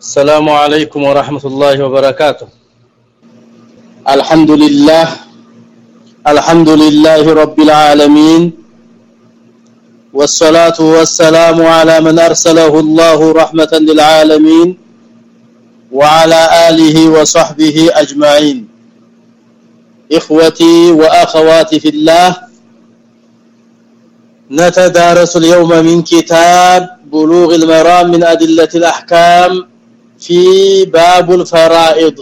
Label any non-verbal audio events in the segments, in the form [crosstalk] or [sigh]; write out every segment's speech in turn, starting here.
السلام عليكم ورحمة الله وبركاته. الحمد لله الحمد لله رب العالمين والصلاة والسلام على من أرسله الله رحمة للعالمين وعلى آله وصحبه أجمعين. إخوتي وأخواتي في الله نتدارس اليوم من كتاب بلوغ المرام من أدلة الأحكام في باب الفرائض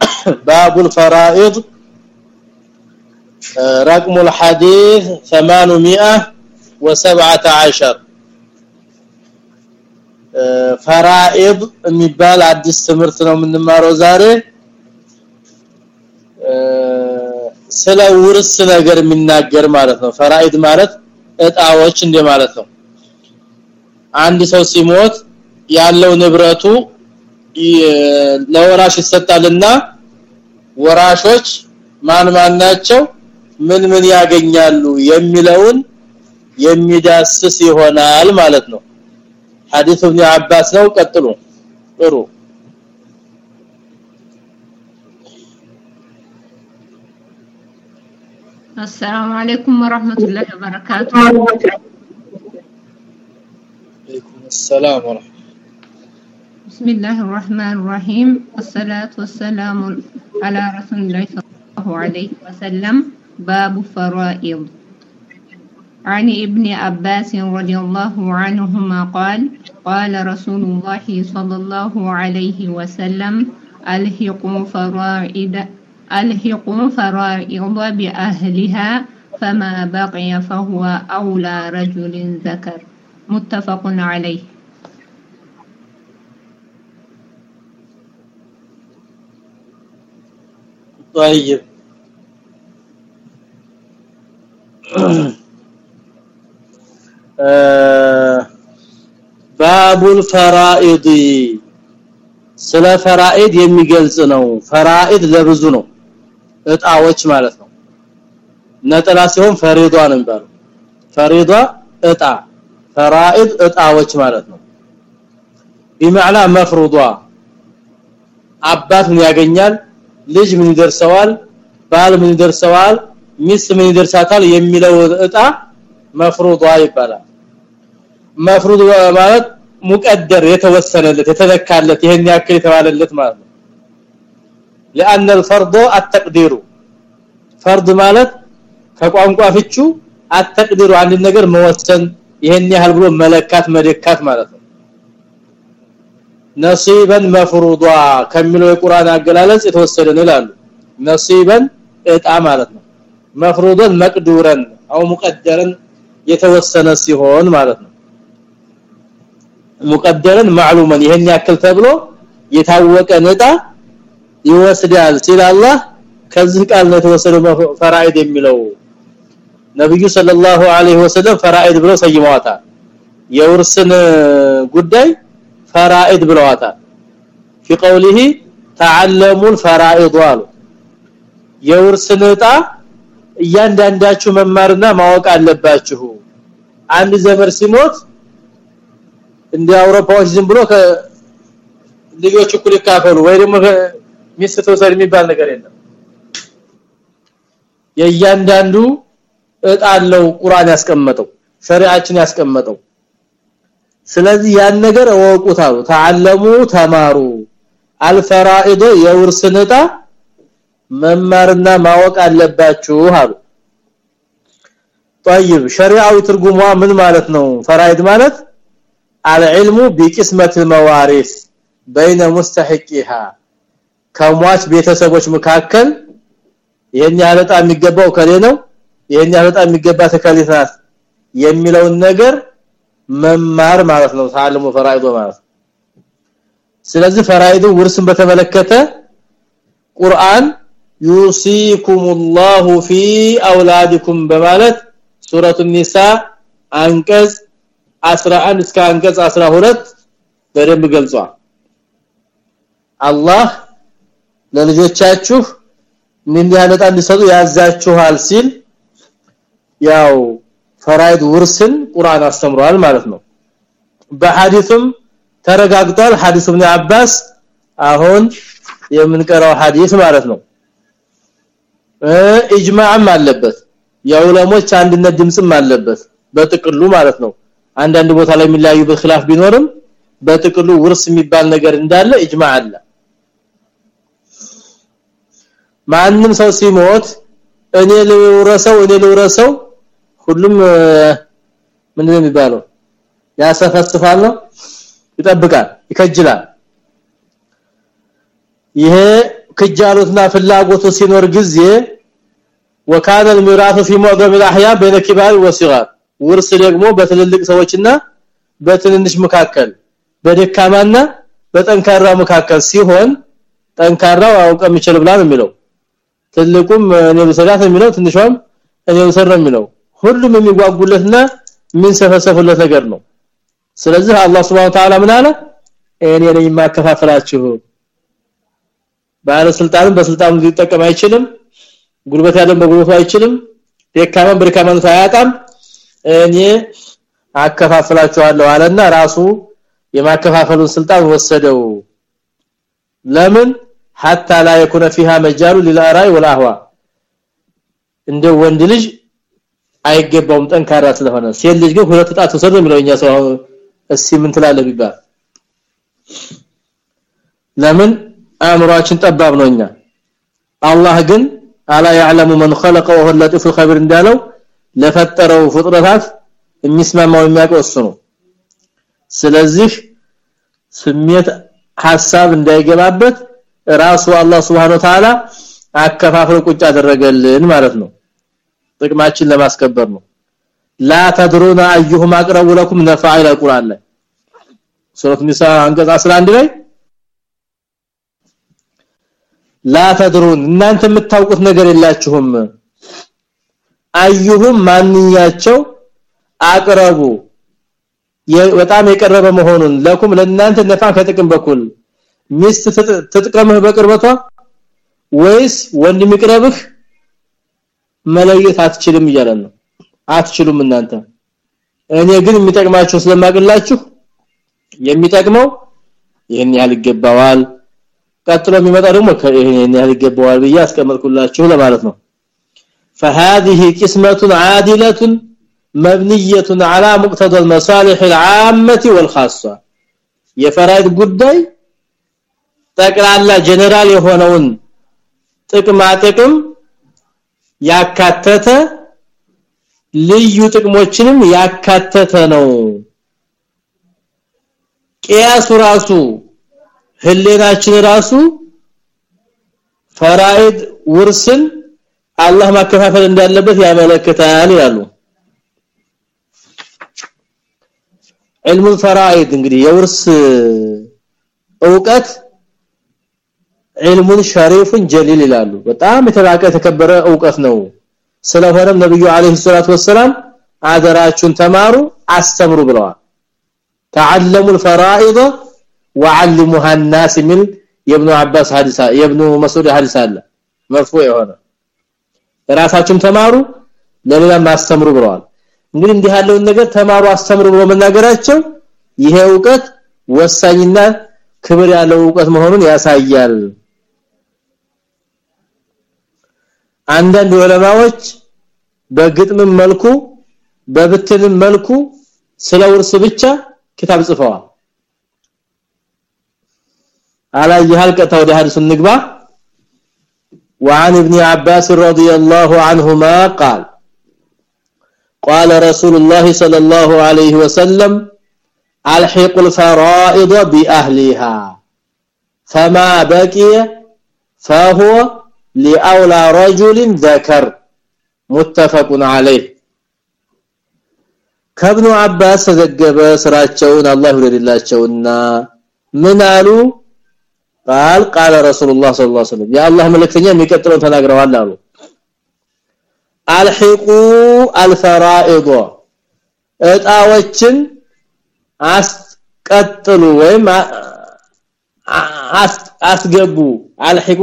[coughs] باب الفرائض رقم الحديث 817 ፈራኢድ የሚባል አዲስ ትምህርት ነው የምንማረው ዛሬ ስለ ውርስ ነገር የሚናገር ማለት ነው ፈራኢድ ማለት እጣዎች እንደ ማለት ነው አንድ ሰው ሲሞት ያለው ንብረቱ ለወራሽ ይሰጣልና ወራሾች ማን ማን ናቸው ምን ምን ያገኛሉ የሚለውን የሚዳስስ ይሆናል ማለት ነው ሐዲስ ابن عباس ነው ቀጥሉ ጥሩ السلام عليكم ورحمة الله وبركاته عليكم السلام ورحمة بسم الله الرحمن الرحيم. والصلاة والسلام على رسول الله صلى الله عليه وسلم. باب فرائض. عن ابن عباس رضي الله عنهما قال قال رسول الله صلى الله عليه وسلم ألحقوا فرائد ألحقوا فرائض بأهلها فما بقي فهو أولى رجل ذكر. متفق عليه طيب ባቡል ፈራኢድ ስለ ፈራኢድ የሚገልጽ ነው ፈራኢድ ለብዙ ነው እጣዎች ማለት ነው ነጠላ ሲሆን ፈሪዷ ነው የሚባለው ፈሪዷ እጣ ፈራኢድ እጣዎች ማለት ነው በመዓና መፍሩዷ አባት ምን ያገኛል ልጅ ምን ይደርሰዋል ባል ምን ይደርሰዋል ሚስት ምን ይደርሳታል የሚለው እጣ መፍሩዷ ይባላል መፍሩድ ማለት ሙቀደር የተወሰነለት የተለካለት ይሄን ያክል የተባለለት ማለት ነው لان الفرض التقدير فرض ማለት ከቋንቋ ፍቹ አተቅዲሩ አንድ ነገር መወሰን ይሄን ያህል ብሎ መለካት መደካት ማለት ነው። ነሲበን መፍሩዷ ከሚለው የቁርአን አገላለጽ የተወሰደ ነው ይላሉ። ነሲበን እጣ ማለት ነው። መፍሩዶን መቅዱረን አው ሙቀደረን የተወሰነ ሲሆን ማለት ነው። ሙቀደረን ማዕሉመን ይሄን ያክል ተብሎ የታወቀ ነጣ ይወስዳል አላህ ከዚህ ቃል ነው የተወሰደው ፈራኢድ የሚለው ነብዩ ሰለላሁ ዐለይሂ ወሰለም ፈራኢድ ብለው ሰይመዋታል የውርስን ጉዳይ ፈራኢድ ብለዋታል في قوله تعلموا الفرائض አሉ የውርስን እጣ እያንዳንዳችሁ መማርና ማወቅ አለባችሁ አንድ ዘመር ሲሞት እንደ አውሮፓዎች ዝም ብሎ ልጆች እኩል ይካፈሉ ወይ ደግሞ ሚስት ተወሰድ የሚባል ነገር የለም የእያንዳንዱ እጣ አለው ቁርአን ያስቀመጠው ሸሪዓችን ያስቀመጠው ስለዚህ ያን ነገር እወቁታሉ ተዓለሙ ተማሩ አልፈራኢድ የውርስን እጣ መማርና ማወቅ አለባችሁ አሉ طيب ሸሪዓዊ ትርጉሟ ምን ማለት ነው ፈራኢድ ማለት العلم بقسمه المواريث بين مستحقها ከሟች ቤተሰቦች መካከል ይሄን ያለጣ የሚገባው ከሌ ነው ይሄን ያለጣ የሚገባ ተከሊት ናት የሚለውን ነገር መማር ማለት ነው ታልሙ ፈራኢድ ማለት ስለዚህ ፈራኢድ ውርስን በተመለከተ ቁርአን ዩሲኩሙላሁ ፊ አውላዲኩም በማለት ሱረቱ ኒሳ አንቀጽ 11 እስከ አንቀጽ 12 በደንብ ገልጿል። አላህ ለልጆቻችሁ ምን ያለጣ እንዲሰጡ ያዛችኋል ሲል ያው ፈራይድ ውርስን ቁርአን አስተምሯል ማለት ነው። በሐዲስም ተረጋግጧል። ሐዲስ ኢብኑ አባስ አሁን የምንቀራው ሐዲስ ማለት ነው። ኢጅማዕም አለበት የዑለሞች አንድነት ድምጽም አለበት በጥቅሉ ማለት ነው። አንዳንድ ቦታ ላይ የሚለያዩበት ኺላፍ ቢኖርም በጥቅሉ ውርስ የሚባል ነገር እንዳለ ኢጅማዕ አለ። ማንም ሰው ሲሞት እኔ ልውረሰው እኔ ልውረሰው ሁሉም ምንድነው የሚባለው ያሰፈስፋል ነው ይጠብቃል ይከጅላል ይሄ ክጃሉትና ፍላጎቱ ሲኖር ጊዜ وكان الميراث في معظم الاحيان بين الكبار والصغار ውርስ ደግሞ በትልልቅ ሰዎችና በትንንሽ መካከል በደካማና በጠንካራ መካከል ሲሆን ጠንካራው አውቀም ይችላል ብላ ነው የሚለው ትልቁም እኔ ልሰራት የሚለው ትንሿም እኔ ልሰራ ነው የሚለው ሁሉም የሚጓጉለትና ምን ሰፈሰፉለት ነገር ነው ስለዚህ አላህ Subhanahu Ta'ala ምን አለ እኔ ነኝ ማከፋፈላችሁ ባለስልጣንም በስልጣኑ ሊጠቀም አይችልም ጉልበት ያለው በጉልበቱ አይችልም ደካማን በደካማነቱ አያጣም እኔ አከፋፍላችኋለሁ አለና ራሱ የማከፋፈሉን ስልጣን ወሰደው ለምን حتى لا يكون فيها مجال للآراء والأهواء እንደ ወንድ ልጅ አይገባውም ጠንካራ ስለሆነ ሴት ልጅ ግን ሁለት ጣት ወሰደ የሚለውኛ ሰው እሺ ምን ትላለህ ቢባል ለምን አእምሮአችን ጠባብ ነውኛ አላህ ግን አላ يعلم من خلق وهو اللطيف الخبير እንዳለው ለፈጠረው ፍጥረታት የሚስማማው የሚያውቀው እሱ ነው ስለዚህ ስሜት ሐሳብ እንዳይገባበት ራሱ አላህ Subhanahu Wa Ta'ala አከፋፍሎ ቁጭ አደረገልን ማለት ነው ጥቅማችን ለማስከበር ነው። ላ ተድሩና አዩሁም አቅረቡ ለኩም ነፋ ኢላ ቁርአን ላይ። ኒሳ አንቀጽ 11 ላይ ላ ተድሩን እናንተ የምታውቁት ነገር የላችሁም። አዩሁም ማንኛቸው አቅረቡ በጣም የቀረበ መሆኑን ለኩም ለእናንተ ነፋ ከጥቅም በኩል። ሚስት ትጥቀምህ በቅርበቷ ወይስ ወንድ የሚቅረብህ መለየት አትችልም እያለ ነው አትችሉም እናንተ እኔ ግን የሚጠቅማችሁ ስለማቅላችሁ የሚጠቅመው ይሄን ያህል ይገባዋል ቀጥሎ የሚመጣ ደግሞ ይሄን ያህል ይገባዋል ብዬ አስቀመጥኩላችሁ ለማለት ነው فهذه قسمه عادله مبنيه على مقتضى المصالح العامه والخاصه የፈራይድ ጉዳይ ጠቅላላ ጀነራል የሆነውን ጥቅማ ጥቅም ያካተተ ልዩ ጥቅሞችንም ያካተተ ነው ቂያሱ ራሱ ህሌናችን ራሱ ፈራኢድ ውርስን አላህ ማከፋፈል እንዳለበት ያመለክታል ይላሉ علم الفرائض እንግዲህ የውርስ ዕውቀት علم شريف جليل ይላሉ በጣም የተላቀ የተከበረ ዕውቀት ነው ስለሆነም ነብዩ አለይሂ ሰላቱ ወሰለም አደራችሁን ተማሩ አስተምሩ ብለዋል تعلموا الفرائض وعلموها الناس من የኢብኑ አባስ ሐዲስ የኢብኑ መስዑድ ሐዲስ አለ መርፉዕ የሆነ ራሳችሁን ተማሩ ለሌላም አስተምሩ ብለዋል እንግዲህ እንዲህ ያለውን ነገር ተማሩ አስተምሩ ብሎ መናገራቸው ይሄ ዕውቀት ወሳኝና ክብር ያለው ዕውቀት መሆኑን ያሳያል አንዳንድ ዑለማዎች በግጥምም መልኩ በብትንም መልኩ ስለ ውርስ ብቻ ክታብ ጽፈዋል على يحال قطع ወደ ሐዲሱ ንግባ وعن ابن عباس رضي الله عنهما قال قال رسول الله صلى الله عليه وسلم الحق الفرائض باهلها فما بقي فهو لأولى رجل ذكر متفق عليه. ከብኑ አባስ ዘገበ ስራቸውን አላህ ይወደድላቸውና ምን አሉ? قال قال رسول الله صلى الله عليه وسلم يا الله ملكتኛ የሚቀጥለውን ተናግረዋል አሉ። አልሂቁ አልፈራኢድ እጣዎችን አስቀጥሉ ወይም አስገቡ። አልሂቁ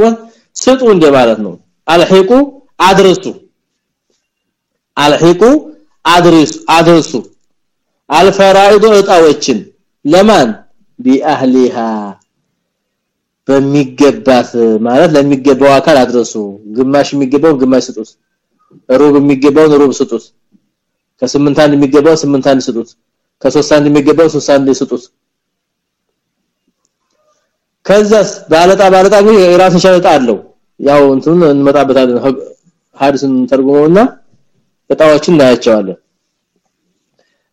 ስጡ እንደማለት ነው። አልሂቁ አድርሱ። አልሂቁ አድርሱ አድርሱ። አልፈራኢዱ እጣዎችን ለማን? ቢአህሊሃ በሚገባት ማለት ለሚገባው አካል አድረሱ ግማሽ የሚገባው ግማሽ ስጡት። ሩብ የሚገባው ሩብ ስጡት። ከስምንት አንድ የሚገባው ስምንት አንድ ስጡት። ከሶስት አንድ የሚገባው ሶስት አንድ ስጡት። ከዛስ ባለጣ ባለጣ ግን የራሱን ሸለጣ አለው ያው እንትን እንመጣበታለን። ሐዲስን ተርጉመውና እጣዎችን እናያቸዋለን።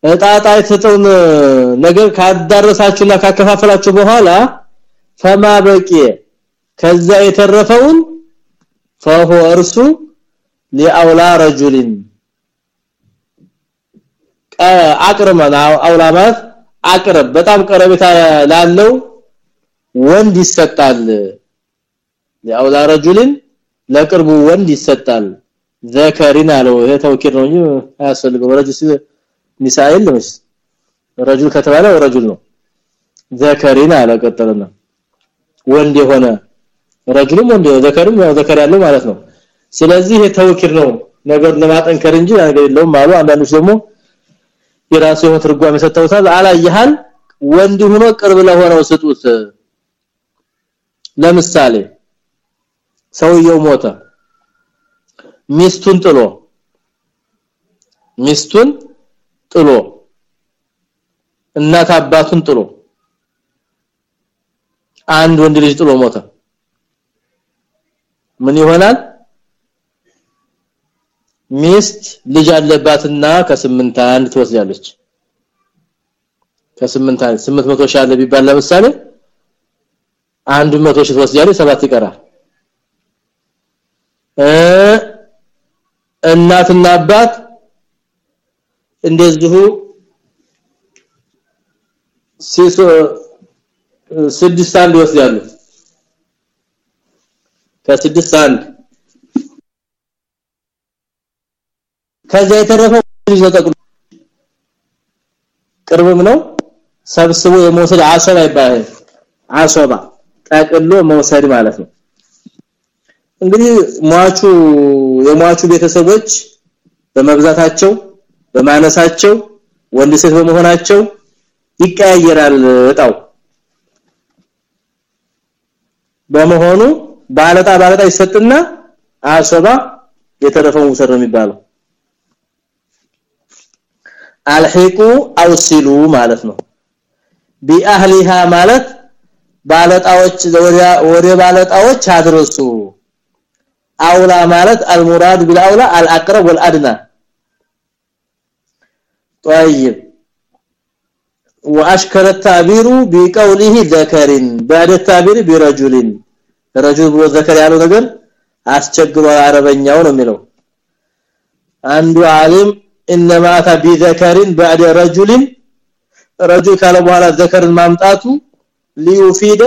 እጣጣ የተሰጠውን ነገር ካዳረሳችሁና ካከፋፈላችሁ በኋላ ፈማ በቂ ከዛ የተረፈውን ፈሆ እርሱ ሊአውላ ረጁልን አቅርመና አውላማት አቅርብ። በጣም ቀረቤታ ላለው ወንድ ይሰጣል ሊአውላ ረጁልን ለቅርቡ ወንድ ይሰጣል። ዘከሪን አለው። ይሄ ተውኪር ነው እንጂ አያስፈልገው ኒሳኤል ለምስ ረጁል ከተባለ ረጁል ነው። ዘከሪን አለ ቀጠለና። ወንድ የሆነ ረጁልም ወንድ ዘከርም ያው ዘከር ያለው ማለት ነው። ስለዚህ የተወኪል ነው። ነገር ለማጠንከር እንጂ ነገር የለውም አሉ። አንዳንዶች ደግሞ የራሱ የሆነ ትርጓሜ ሰጥተውታል። አላየሃል? ወንድ ሆኖ ቅርብ ለሆነው ስጡት። ለምሳሌ ሰውየው ሞተ። ሚስቱን ጥሎ ሚስቱን ጥሎ እናት አባቱን ጥሎ አንድ ወንድ ልጅ ጥሎ ሞተ። ምን ይሆናል? ሚስት ልጅ አለባትና ከስምንት አንድ ትወስዳለች። ከስምንት አንድ 800 ሺህ አለ ቢባል ለምሳሌ አንድ 100 ሺህ ትወስዳለች ሰባት ይቀራል እናትና አባት እንደዚሁ ሲሶ ስድስት አንድ ይወስዳሉ። ከስድስት አንድ። ከዛ የተረፈው ልጅ ተጠቅሎ ቅርብም ነው። ሰብስቦ የመውሰድ አሰባ ይባላል። አሰባ ጠቅሎ መውሰድ ማለት ነው እንግዲህ ሟቹ የሟቹ ቤተሰቦች በመብዛታቸው በማነሳቸው ወንድ ሴት በመሆናቸው ይቀያየራል እጣው። በመሆኑ ባለጣ ባለጣ ይሰጥና አሰባ የተረፈው ውሰር ነው የሚባለው። አልሂቁ አውሲሉ ማለት ነው። ቢአህሊሃ ማለት ባለጣዎች ወደ ባለጣዎች አድርሱ አውላ ማለት አልሙራድ ቢልአውላ አልአቅረብ ወልአድና طيب واشكل التعبير بقوله ذكر بعد التعبير برجل رجل وذكر ያለው ነገር አስቸግሮ አረበኛው ነው የሚለው አንዱ ዓለም انما اتى بذكر بعد رجل رجل قال በኋላ ذكرን ማምጣቱ ليفيد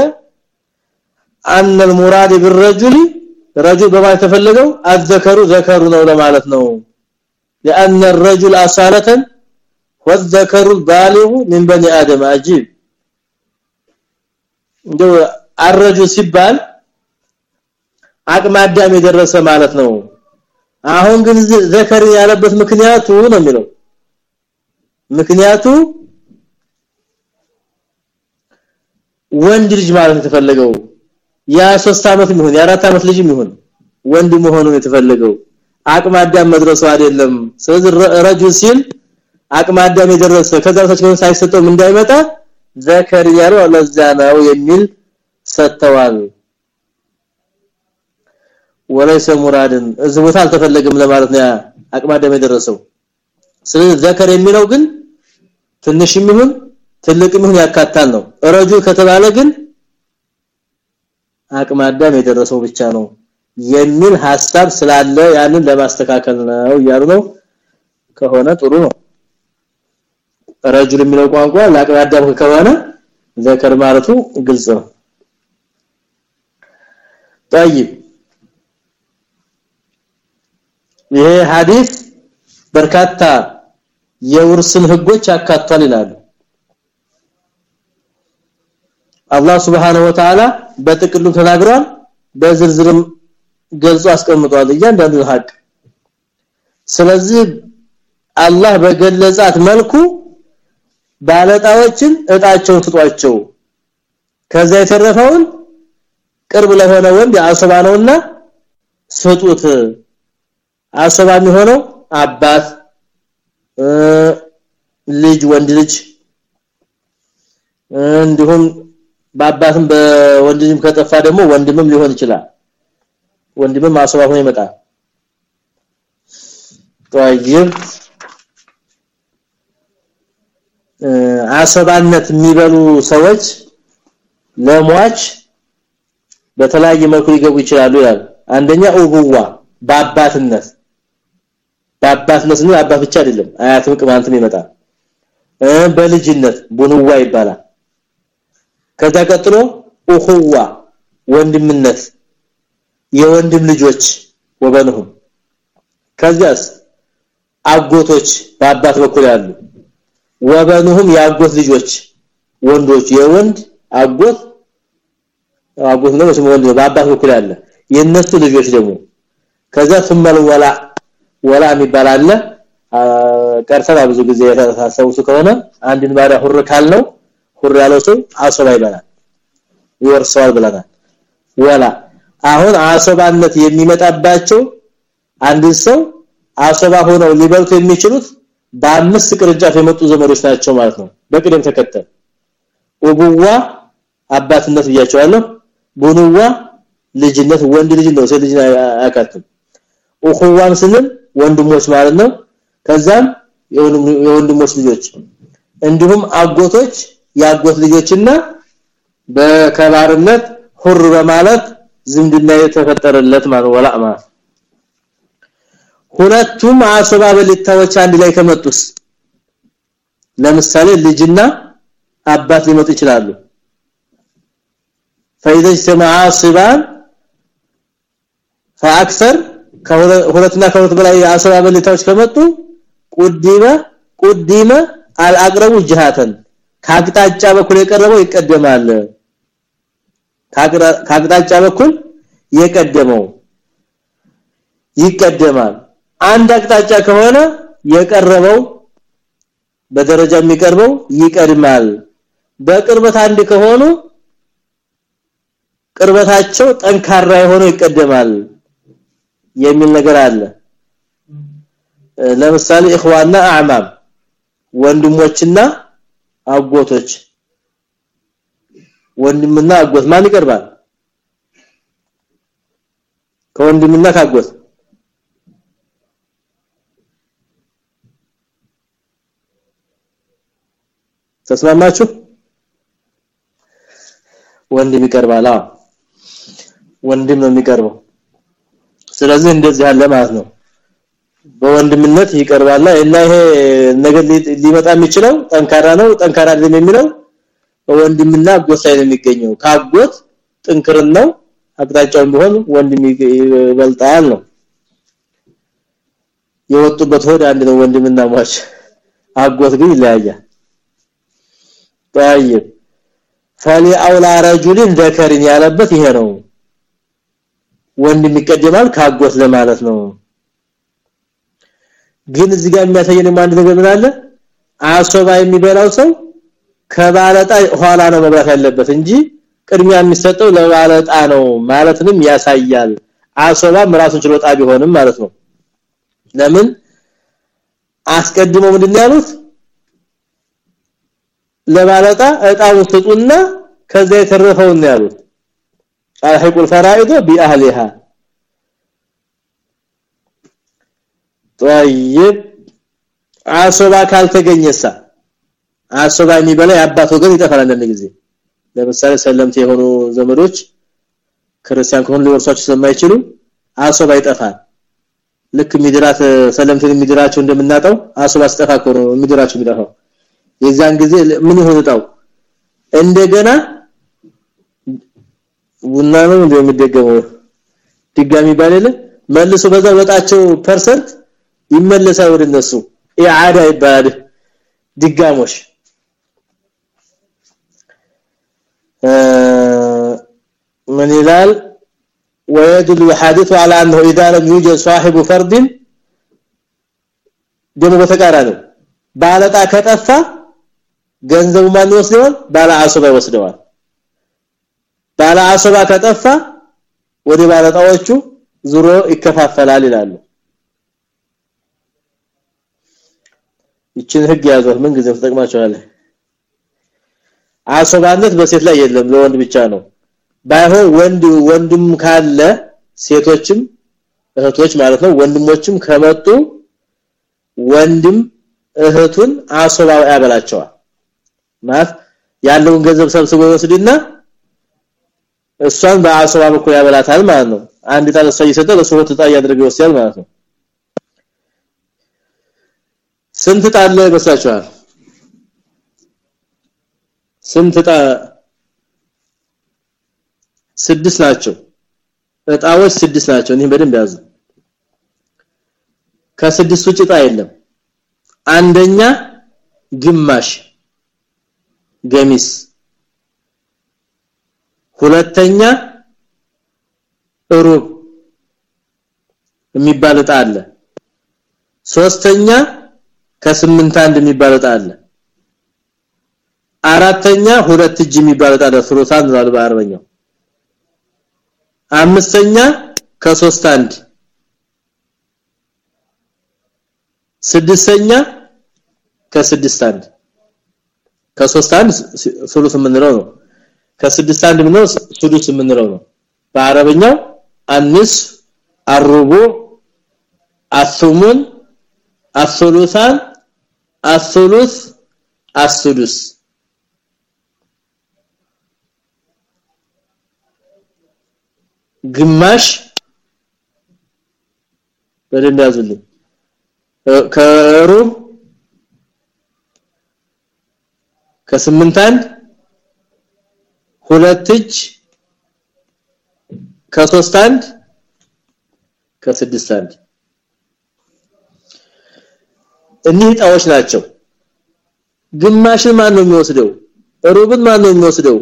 ان المراد بالرجل رجل በማለት ተፈለገው الذكر ذكر ነው ለማለት ነው لان الرجل اصاله والذكر البالغ من بني ادم عجيب እንደው አረጁ ሲባል አቅመ አዳም የደረሰ ማለት ነው አሁን ግን ዘከር ያለበት ምክንያቱ ነው የሚለው ምክንያቱ ወንድ ልጅ ማለት የተፈለገው 3 አመት ይሁን 4 አመት ልጅ ይሁን ወንድ መሆኑን የተፈለገው አቅመ አዳም መድረሱ አይደለም። ስለዚህ ረጁል ሲል አቅመ አዳም የደረሰ ከዛ ከሆነ ሳይሰጠው እንዳይመጣ ዘከር ያለው ለዛ ነው የሚል ሰጥተዋል። ወለይሰ ሙራድን እዚህ ቦታ አልተፈለገም ለማለት ነው አቅመ የደረሰው። ስለዚህ ዘከር የሚለው ግን ትንሽም ይሁን ትልቅም ይሁን ያካታል ነው። ረጁል ከተባለ ግን አቅመ አዳም የደረሰው ብቻ ነው የሚል ሐሳብ ስላለ ያንን ለማስተካከል ነው እያሉ ነው ከሆነ ጥሩ ነው ረጁል የሚለው ቋንቋ ለአቅመ አዳም ከሆነ ዘከር ማለቱ ግልጽ ነው طيب ይሄ ሐዲስ በርካታ የውርስን ህጎች ያካቷል ይላሉ አላህ Subhanahu Wa Ta'ala በጥቅሉ ተናግሯል በዝርዝርም ገልጾ አስቀምጧል። እያንዳንዱ ሀቅ ስለዚህ አላህ በገለጻት መልኩ ባለጣዎችን እጣቸውን ትጧቸው። ከዛ የተረፈውን ቅርብ ለሆነ ወንድ አሰባ ነውና ስጡት። አሰባ የሚሆነው አባት ልጅ ወንድ ልጅ እንዲሁም በአባትም በወንድም ከጠፋ ደግሞ ወንድምም ሊሆን ይችላል ወንድምም አሰባ ሆኖ ይመጣል طيب አሰባነት የሚበሉ ሰዎች ለሟች በተለያየ መልኩ ሊገቡ ይችላሉ ይላል አንደኛ ኡቡዋ በአባትነት በአባትነት ነው አባት ብቻ አይደለም አያትም ቅማንትም ይመጣል በልጅነት ቡኑዋ ይባላል ከዛ ቀጥሎ ኡኹዋ ወንድምነት የወንድም ልጆች ወበንሁም ከዚያስ አጎቶች በአባት በኩል ያሉ ወበንሁም የአጎት ልጆች ወንዶች የወንድ አጎት አጎት ነው ወይስ ወንድ በአባት በኩል ያለ የነሱ ልጆች ደግሞ ከዛ ثم ወላ ወላ የሚባል አለ። ቀርተና ብዙ ጊዜ ታሰውሱ ከሆነ አንድን ባሪያ ሁር ካልነው ሁር ያለው ሰው አሰባ ይባላል ይወርሰዋል ብለናል። ወላ አሁን አሰባነት የሚመጣባቸው አንድ ሰው አሰባ ሆነው ሊበልቱ የሚችሉት በአምስት ቅርንጫፍ የመጡ ዘመዶች ናቸው ማለት ነው። በቅደም ተከተል ኡቡዋ አባትነት ብያቸዋለሁ። ቡኑዋ ልጅነት ወንድ ልጅ ነው። ሴት ልጅ አያካትም ኡኹዋን ስንል ወንድሞች ማለት ነው። ከዛም የወንድሞች ልጆች እንዲሁም አጎቶች የአጎት ልጆችና በከባርነት ሁር በማለት ዝምድና የተፈጠረለት ማለት ወላ ማለት ሁለቱም አሰባ በልታዎች አንድ ላይ ከመጡስ ለምሳሌ ልጅና አባት ሊመጡ ይችላሉ فاذا اجتمع عاصبان فاكثر ከሁለትና ከሁለት በላይ አሰባ በልታዎች ከመጡ ቁዲመ ቁዲመ አልአቅረቡ ጅሃተን ካቅጣጫ በኩል የቀረበው ይቀደማል። ካቅጣጫ በኩል የቀደመው ይቀደማል። አንድ አቅጣጫ ከሆነ የቀረበው በደረጃ የሚቀርበው ይቀድማል። በቅርበት አንድ ከሆኑ ቅርበታቸው ጠንካራ የሆነው ይቀደማል የሚል ነገር አለ። ለምሳሌ ኢኽዋና አዕማም ወንድሞችና አጎቶች ወንድምና አጎት ማን ይቀርባል? ከወንድምና ካጎት ተስማማችሁ? ወንድም ይቀርባል። ወንድም ነው የሚቀርበው። ስለዚህ እንደዚህ ያለ ማለት ነው በወንድምነት ይቀርባልና እና ይሄ ነገር ሊመጣ የሚችለው ጠንካራ ነው ጠንካራ አይደለም የሚለው ወንድምና አጎት ላይ ነው የሚገኘው ካጎት ጥንክርናው አቅጣጫውን ቢሆን ወንድም ይበልጣል ነው የወጡበት ሆድ አንድ ነው ወንድምና ሟች አጎት ግን ይለያያል طيب فلأولى رجل ذكر ያለበት ይሄ ነው ወንድም ይቀደማል ካጎት ለማለት ነው ግን እዚህ ጋር የሚያሳየን አንድ ነገር ምን አለ? አሶባ የሚበላው ሰው ከባለጣ ኋላ ነው መብራት ያለበት እንጂ ቅድሚያ የሚሰጠው ለባለጣ ነው ማለትንም ያሳያል። አሶባም ራሱን ችሎታ ቢሆንም ማለት ነው። ለምን? አስቀድመው ምንድን ያሉት? ለባለጣ እጣውን ስጡና ከዛ የተረፈውን ያሉት። አልሐቁል ፈራኢድ ቢአህሊሃ طيب አሶባ ካልተገኘሳ አሶባ የሚበላ ያባት ወገን ይጠፋል አንድ ጊዜ ለምሳሌ ሰለምት የሆኑ ዘመዶች ክርስቲያን ከሆኑ ሊወርሷቸው ስለማይችሉ አሶባ ይጠፋል ልክ ሚድራት ሰለምትን ሚድራቸው እንደምናጣው አሶባ አስጠፋ ነው ሚድራቸው የሚጠፋው የዛን ጊዜ ምን ይሆንጣው እንደገና ቡና ነው እንደሚደገመው ድጋሚ ባለለ መልሶ በዛ ወጣቸው ፐርሰንት ይመለሳል ወደ እነሱ ኢዓዳ ይባላል ድጋሞሽ من ይላል ويدل الحديث على انه اذا لم يوجد صاحب فرد ደግሞ በተቃራኒው ባለጣ ከጠፋ ገንዘቡ ማን ይወስደዋል ባለ አሱባ ይወስደዋል ባለ አሰባ ከጠፋ ወደ ባለጣዎቹ ዙሮ ይከፋፈላል ይላሉ ይችን ህግ ያዘው ምን ጊዜ ተጠቅማቸዋል? አሰባነት በሴት ላይ የለም ለወንድ ብቻ ነው። ባይሆን ወንድ ወንድም ካለ ሴቶችም እህቶች ማለት ነው ወንድሞችም ከመጡ ወንድም እህቱን አሶባው ያበላቸዋል። ማለት ያለውን ገንዘብ ሰብስቦ ይወስድና እሷን በአሶባ በኩል ያበላታል ማለት ነው። አንድ ጣል ለሱ ሁለት ጣል ያደረገ ይወስዳል ማለት ነው ስንት ላይ ይመስላችኋል? ስንት ጣ ስድስት ናቸው። እጣዎች ስድስት ናቸው። እኔ በደንብ ያዙ። ከስድስት ውጭ ጣ የለም። አንደኛ ግማሽ ገሚስ። ሁለተኛ ሩብ የሚባል እጣ አለ። ሶስተኛ ከስምንት አንድ የሚባል አለ። አራተኛ ሁለት እጅ የሚባል እጣ አለ። በአረበኛው አምስተኛ ከሶስት አንድ። ስድስተኛ ከስድስት አንድ። ከሶስት አንድ ሱሉስ የምንለው ነው። ከስድስት አንድ ምንለው ሱሉስ የምንለው ነው። በአረበኛው አንስ አርቡ አሱሙን አሱሉሳን አሱሉስ አሱዱስ ግማሽ በደንብ ያዙልኝ። ከሩብ ከስምንት አንድ ሁለት እጅ ከሶስት አንድ ከስድስት አንድ እኒህ ጣዎች ናቸው ግማሽን ማን ነው የሚወስደው ሩብን ማን ነው የሚወስደው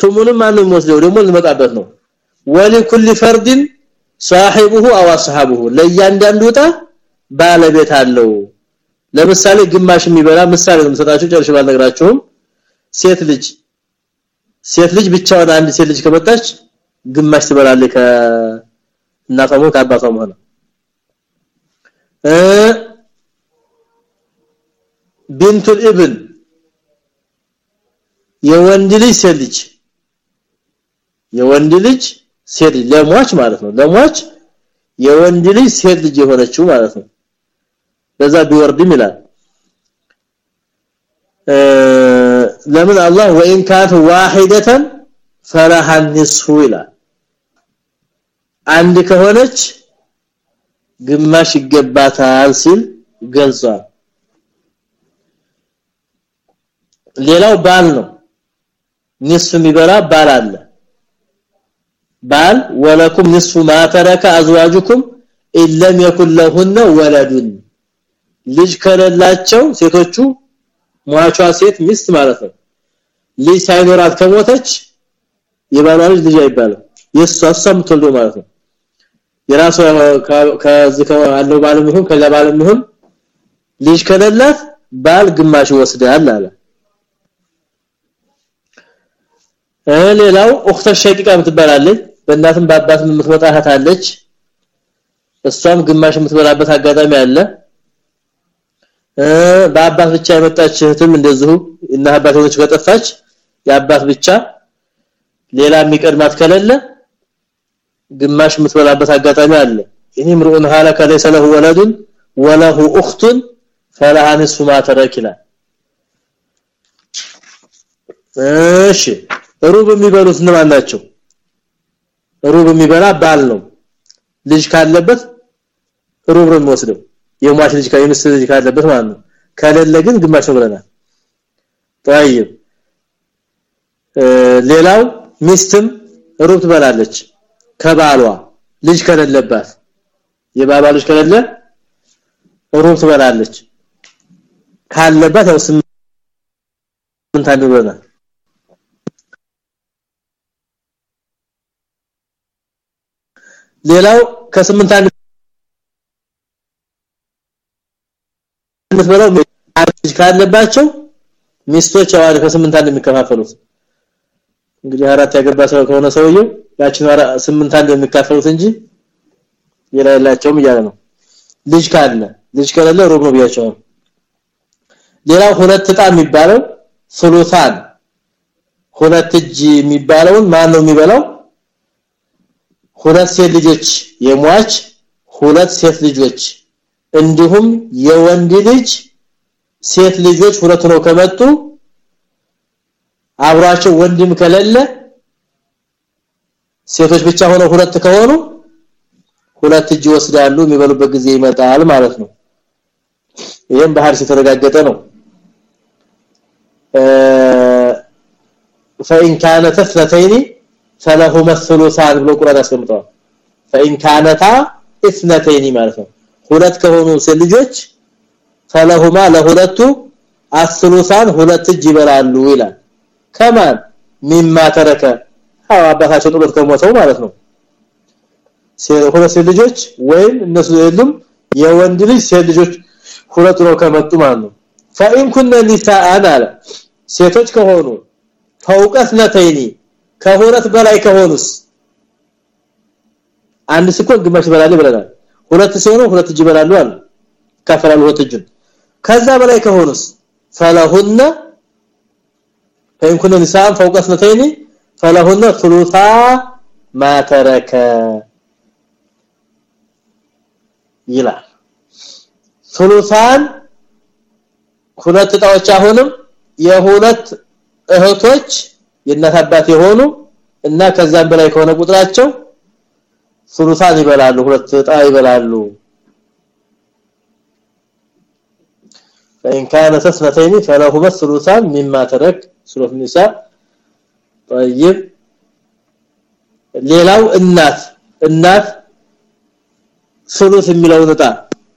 ስሙንም ማን ነው የሚወስደው ደግሞ ልመጣበት ነው ወለኩል ፈርድን صاحبه او اصحابه ለእያንዳንዱ ጣ ባለቤት አለው ለምሳሌ ግማሽ የሚበላ ምሳሌ ነው የምሰጣችሁ ጨርሽ ባልነግራችሁም ሴት ልጅ ሴት ልጅ ብቻዋን አንድ ሴት ልጅ ከመጣች ግማሽ ትበላለች ከእናቷም ከአባቷም ሆነ ቢንቱል ኢብን የወንድ ልጅ ሴት ልጅ የወንድ ልጅ ሴት ለሟች ማለት ነው ለሟች የወንድ ልጅ ሴት ልጅ የሆነችው ማለት ነው በዛ ቢወርድም ይላል ለምን አላህ ወይን ካት ዋሂደተን ፈለሃ ንስፉ ይላል አንድ ከሆነች ግማሽ ይገባታል ሲል ገልጿል ሌላው ባል ነው። ንስፍ የሚበላ ባል አለ። ባል ወለኩም ንስፉ ማ ተረከ አዝዋጁኩም ኢለም የኩን ለሁነ ወለዱን። ልጅ ከሌላቸው ሴቶቹ ሟቿ ሴት ሚስት ማለት ነው። ልጅ ሳይኖራት ከሞተች የባሏ ልጅ ልጅ አይባልም። የሷ እሷም ትወልዶ ማለት ነው። የራሷ ከዚህ ካለው ባልም ይሁን ከዛ ባልም ይሁን ልጅ ከሌላት ባል ግማሽ ይወስዳል አለ ሌላው ኡክተ ሸቂቃ የምትባላለች። በእናትም በአባትም የምትወጣ እህት አለች። እሷም ግማሽ የምትበላበት አጋጣሚ አለ። በአባት ብቻ የመጣች እህትም እንደዚሁ እና አባት ከጠፋች የአባት ብቻ ሌላ የሚቀድማት ከሌለ ግማሽ የምትበላበት አጋጣሚ አለ። ይሄ ምሩን ሐለከ ለሁ ወለዱን ወለሁ ኡኽቱን ፈለሃ ንስፉ ማ ተረክ ይላል። እሺ ሩብ የሚበሉት እነማን ናቸው ሩብ የሚበላ ባል ነው ልጅ ካለበት ሩብ ነው የሚወስደው የሟች ልጅ ከይምስ ልጅ ካለበት ማለት ነው ከሌለ ግን ግማሽ ነው ብለናል طيب ሌላው ሚስትም ሩብ ትበላለች ከባሏ ልጅ ከሌለባት የባሏ ልጅ ከሌለ ሩብ ትበላለች ካለባት ያው ስምንት አንድ ብለናል ሌላው ከስምንት አንድ የምትበላው ልጅ ካለባቸው ሚስቶች አዋል ከስምንት አንድ የሚከፋፈሉት? እንግዲህ አራት ያገባ ሰው ከሆነ ሰውየው ያችን ስምንት አንድ የሚካፈሉት እንጂ ሌላ የላቸውም እያለ ነው። ልጅ ካለ ልጅ ከሌለ ሩብ ነው ቢያቸው ሌላው ሁለት ዕጣ የሚባለው ሱሉሳን ሁለት እጅ የሚባለውን ማን ነው የሚበላው ሁለት ሴት ልጆች የሟች ሁለት ሴት ልጆች እንዲሁም የወንድ ልጅ ሴት ልጆች ሁለት ነው ከመጡ አብራቸው ወንድም ከሌለ ሴቶች ብቻ ሆነው ሁለት ከሆኑ ሁለት እጅ ወስዳሉ የሚበሉበት ጊዜ ይመጣል ማለት ነው ይሄም በሐዲስ የተረጋገጠ ነው فإن كانت اثنتين فلهما الثلثان ብሎ ቁርአን አስቀምጧል فإن كانتا اثنتين ማለት ነው ሁለት ከሆኑ ልጆች فلهما ለሁለቱ الثلثان ሁለት እጅ ይበላሉ ይላል ከማን ሚማ ተረከ አው አባታቸው ጥሎት ከሞተው ማለት ነው ሁለት ልጆች ወይም እነሱ የሉም የወንድ ልጅ ሴት ልጆች ሁለት ነው ከመጡ ማለት ነው فإن كنا نساء አለ ሴቶች ከሆኑ ፈውቀት ነተይኒ ከሁለት በላይ ከሆኑስ አንድ ስኮ ግማሽ ይበላል ብለናል ሁለት ሲሆኑ ሁለት እጅ ይበላሉ አሉ ከፈላሉ ሁለት እጅ ከዛ በላይ ከሆኑስ ፈለሁነ فإن كنا نساء فوق اثنتين فلهن ثلثا ما ترك ይላል ثلثان ሁለት ጣዎች አሁንም የሁለት እህቶች የእናት አባት የሆኑ እና ከዛም በላይ ከሆነ ቁጥራቸው ሱሉሳን ይበላሉ ሁለት ጣ ይበላሉ فإن كانت اثنتين فلهما الثلثان مما ترك سورة النساء طيب ሌላው እናት እናት ሱሉስ የሚለው ነጣ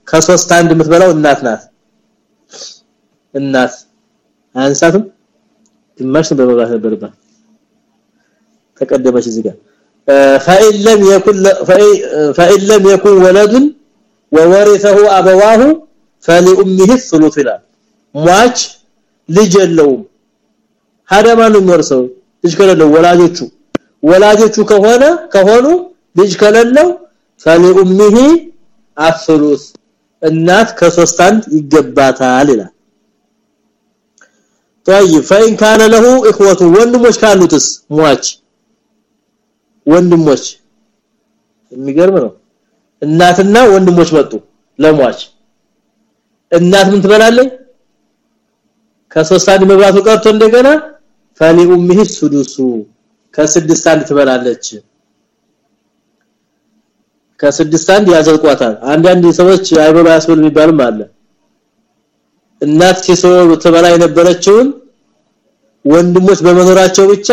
ከሶስት አንድ የምትበላው እናት ናት እናት አንሳትም ግማሽ በመብላት ነበርባት ተቀደመች እዚህ ጋር فإن لم يكن فإن لم يكن ولد وورثه أبواه فلأمه الثلث ይላል ሟች ልጅ የለውም ሀዳ ማን የሚወርሰው ልጅ ከሌለው ወላጆቹ ወላጆቹ ከሆነ ከሆኑ ልጅ ከሌለው فلأمه الثلث እናት ከሶስት አንድ ይገባታል ይላል طيب فإن كان له اخوه ወንድሞች ካሉትስ ሟች ወንድሞች የሚገርም ነው እናትና ወንድሞች መጡ ለሟች እናት ምን ትበላለች ከሶስት አንድ መብራቱ ቀርቶ እንደገና ፈሊኡምህ ሱዱሱ ከስድስት አንድ ትበላለች ከስድስት አንድ ያዘልቋታል አንዳንድ ሰዎች አይበሉ ያስበሉ የሚባልም አለ እናት ሲሶ ትበላ የነበረችውን ወንድሞች በመኖራቸው ብቻ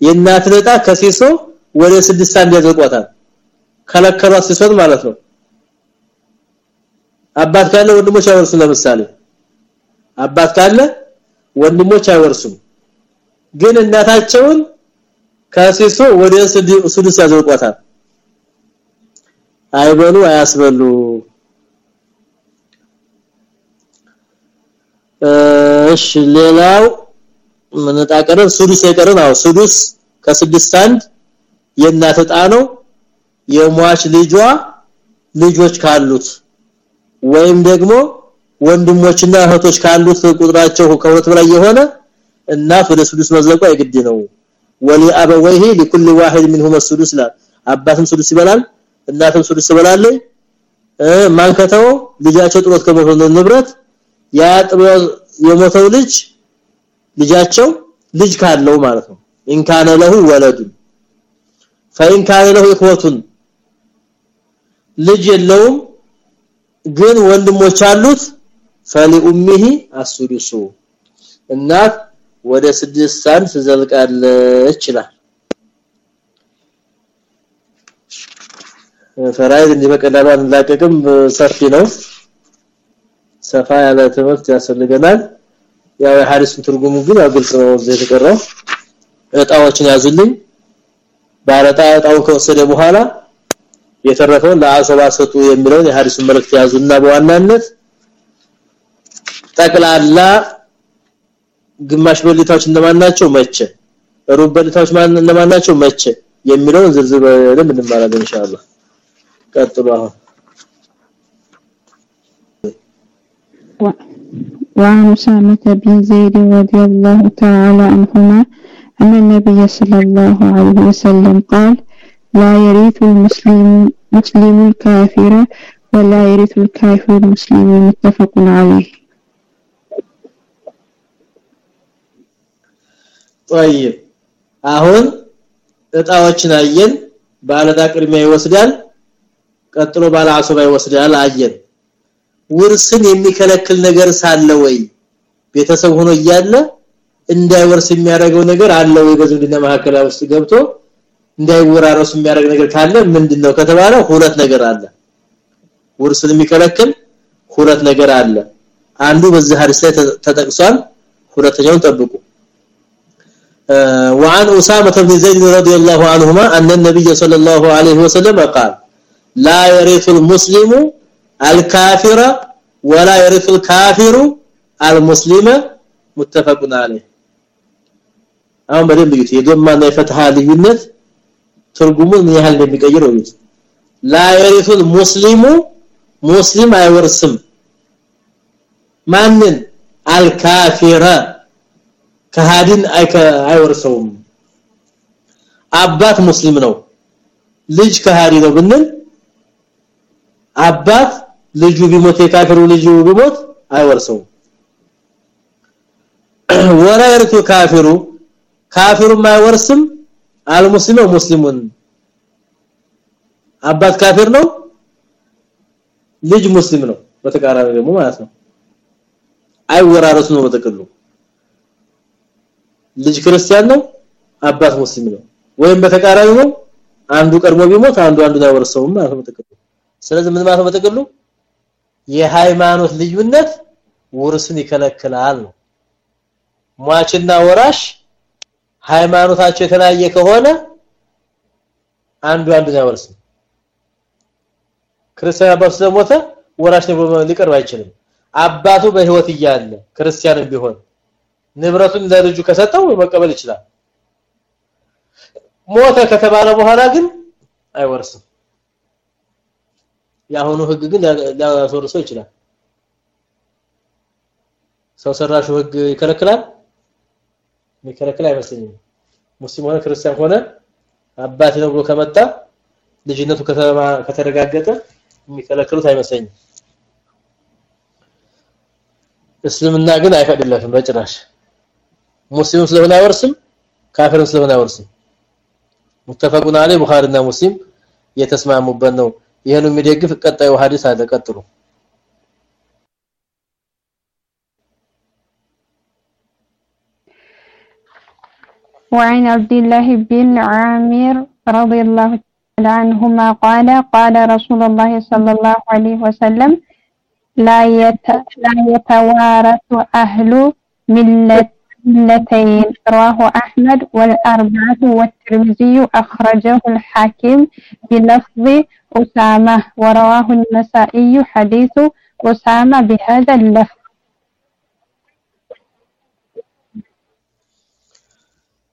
የእናት ለጣ ከሲሶ ወደ ስድስት አንድ ያዘልቋታል ከለከሏት ሲሶት ማለት ነው። አባት ካለ ወንድሞች አይወርሱም። ለምሳሌ አባት ካለ ወንድሞች አይወርሱም። ግን እናታቸውን ከሲሶ ወደ ስድስት ያዘልቋታል። አይበሉ አያስበሉ። እሺ ሌላው ምን ታቀረብ ሱዱስ የቀረን አው ሱዱስ ከስድስት አንድ የእናት ዕጣ ነው የሟች ልጇ ልጆች ካሉት ወይም ደግሞ ወንድሞችና እህቶች ካሉት ቁጥራቸው ከሁለት በላይ የሆነ እናት ወደ ሱዱስ መዝለቋ የግድ ነው ወሊ አበወይሂ ለኩል ዋሂድ منهم السدس ላ አባትም ሱዱስ ይበላል እናትም ሱዱስ ትበላለች ማን ከተው ልጃቸው ጥሎት ከሞተው ንብረት ያ ጥሎ የሞተው ልጅ ልጃቸው ልጅ ካለው ማለት ነው። ኢንካነ ለሁ ወለዱ። ፈኢንካነ ለሁ ኢኽወቱን። ልጅ የለውም ግን ወንድሞች አሉት። ፈሊኡሚሂ አስዱሱ። እናት ወደ ስድስት ሳን ትዘልቃለች ይላል። ፈራይድ እንዲበቀላሉ አንላቀቅም ሰፊ ነው። ሰፋ ያለ ትምህርት ያስፈልገናል። ያው የሐዲስን ትርጉሙ ግን አግልጽ ነው እዚህ እጣዎችን ያዙልኝ። ባለጣ እጣውን ከወሰደ በኋላ የተረፈውን ለአሰባ ሰጡ የሚለውን የሐዲስን መልእክት ያዙና በዋናነት ጠቅላላ ግማሽ በሊታዎች እንደማን ናቸው? መቼ? ሩብ በልታዎች ማን ለማን ናቸው? መቼ? የሚለውን ዝርዝር በደንብ እንማራለን ኢንሻአላህ። ቀጥሉ አሁን وعن أسامة بن زيد رضي الله تعالى عنهما أن النبي صلى الله عليه وسلم قال لا يرث المسلم مسلم الكافر ولا يرث الكافر المسلم متفق عليه طيب አሁን እጣዎችን አየን ባለዳ ቅድሚያ ይወስዳል ቀጥሎ ባለ አሱባ ይወስዳል አየን ውርስን የሚከለክል ነገር ሳለ ወይ ቤተሰብ ሆኖ እያለ እንዳይወርስ የሚያደርገው ነገር አለ ወይ በዝምድና መካከላ ውስጥ ገብቶ እንዳይወራረሱ የሚያደርግ ነገር ካለ ምንድነው ከተባለ ሁለት ነገር አለ ውርስን የሚከለክል ሁለት ነገር አለ አንዱ በዚህ ሐዲስ ላይ ተጠቅሷል ሁለተኛውን ጠብቁ وعن أسامة بن زيد رضي الله عنهما أن النبي صلى الله عليه وسلم قال لا يرث المسلم አልካፊረ ወላ የርሱል ካፊሩ አልሙስሊመ ሙተፈቁን አለይ አሁን በደንብ ይዩት የዶማና የፈትሃ ልዩነት ትርጉሙን ያህል እንደሚቀይረው ይዩት ላ የርሱል ሙስሊሙ ሙስሊም አይወርስም። ማንን? አልካፊረ። ከሃዲን አይወርሰውም አባት ሙስሊም ነው። ልጅ ከሃዲ ነው ብንል አባት ልጁ ቢሞት የካፊሩ ልጁ ቢሞት አይወርሰውም። [clears throat] ወላ የርቱ ካፊሩ ካፊሩ ማይወርስም አልሙስሊሙ ሙስሊሙን። አባት ካፊር ነው ልጅ ሙስሊም ነው በተቃራኒ ደግሞ ማለት ነው። አይወራረሱ ነው በተቀሉ ልጅ ክርስቲያን ነው አባት ሙስሊም ነው። ወይም በተቃራኒ ነው አንዱ ቀድሞ ቢሞት አንዱ አንዱ አይወርሰውም ማለት ነው በተቀሉ ስለዚህ ምን ማለት ነው በተቀሉ የሃይማኖት ልዩነት ውርስን ይከለክላል ነው። ሟችና ወራሽ ሃይማኖታቸው የተለያየ ከሆነ አንዱ አንዱን አይወርስም ክርስቲያን አባቱ ስለሞተ ወራሽ ሊቀርብ አይችልም። አባቱ በህይወት እያለ ክርስቲያን ቢሆን ንብረቱን ለልጁ ከሰጠው መቀበል ይችላል። ሞተ ከተባለ በኋላ ግን አይወርስም ያሁኑ ህግ ግን ሊያስወርሰው ይችላል። ሰው ሰራሹ ህግ ይከለክላል? የሚከለክል አይመስለኝም። ሙስሊም ሆነ ክርስቲያን ሆነ አባቴ ነው ብሎ ከመጣ ልጅነቱ ከተረጋገጠ የሚከለክሉት አይመስለኝም። እስልምና ግን አይፈቅድለትም በጭራሽ። ሙስሊም ስለሆነ አይወርስም ካፊርም ስለሆነ አይወርስም። ሙተፈቁን አለይ ቡኻሪና ሙስሊም የተስማሙበት ነው ይሄን የሚደግፍ ቀጣዩ ሐዲስ አለ ቀጥሉ وعن عبد الله بن عامر رضي الله تعالى عنهما قال قال رسول الله صلى الله عليه وسلم لا يت لا يتوارث أهل ملة ملتين رواه أحمد والأربعة والترمذي أخرجه الحاكم بلفظ أسامة ورواه النسائي حديث أسامة بهذا اللفظ.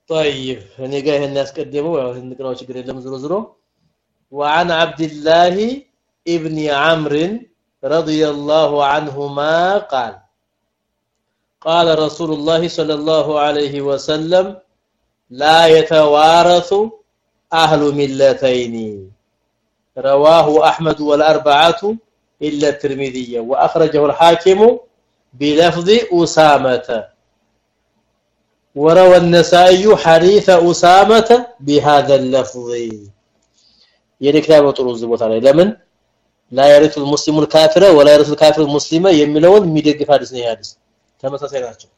طيب هني جاي الناس قدموا نقراوا شكرا لهم زرو زرو وعن عبد الله ابن عمرو رضي الله عنهما قال قال رسول الله صلى الله عليه وسلم لا يتوارث اهل ملتين رواه احمد والاربعه الا الترمذي واخرجه الحاكم بلفظ اسامه وروى النسائي حديث اسامه بهذا اللفظ የደክታው ጥሩ ዝቦታ ላይ ለምን لا يرث المسلم الكافر ولا يرث الكافر المسلم የሚለውን የሚደግፍ ሐዲስ ነው ሐዲስ ተመሳሳይ ናቸው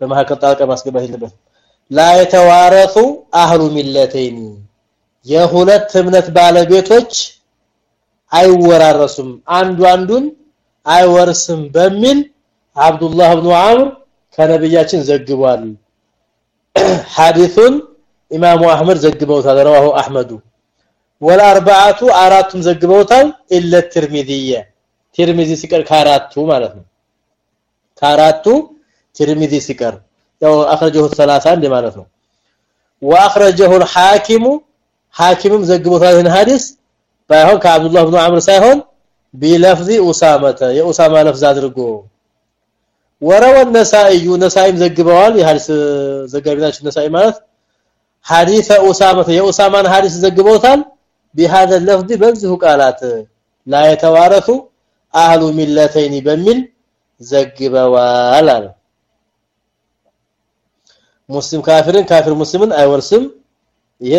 በመሐከል ጣልቃ ማስገባት የለበት لا يتوارث اهل ملتين የሁለት እምነት ባለቤቶች አይወራረሱም አንዱ አንዱን አይወርስም በሚል አብዱላህ ኢብኑ አምር ከነብያችን ዘግቧል ሐዲሱን ኢማሙ አህመድ ዘግበውታል ረዋሁ አህመዱ ወልአርባዓቱ አራቱም ዘግበውታል ኢለ ትርሚዚየ ትርሚዚ ሲቀር ከአራቱ ማለት ነው ከአራቱ ትርሚዚ ሲቀር ያው اخرجه الثلاثه እንደ ማለት ነው። واخرجه الحاكم حاكمም ዘግቦታል ይህን ሐዲስ ባይሆን ከአብዱላህ ኢብኑ አምር ሳይሆን بلفظ اسامه የኡሳማ ለፍዝ አድርጎ። ወረወ ነሳኢዩ ነሳኢም ዘግበዋል። የሐዲስ ዘጋቢናች ነሳኢ ማለት ሐዲስ ኡሳማ የኡሳማን ሐዲስ ዘግበውታል። بهذا اللفظ በዚህ ቃላት لا يتوارث اهل ملتين በሚል ዘግበዋል አለ። ሙስሊም ካፊርን ካፊር ሙስሊምን አይወርስም። ይሄ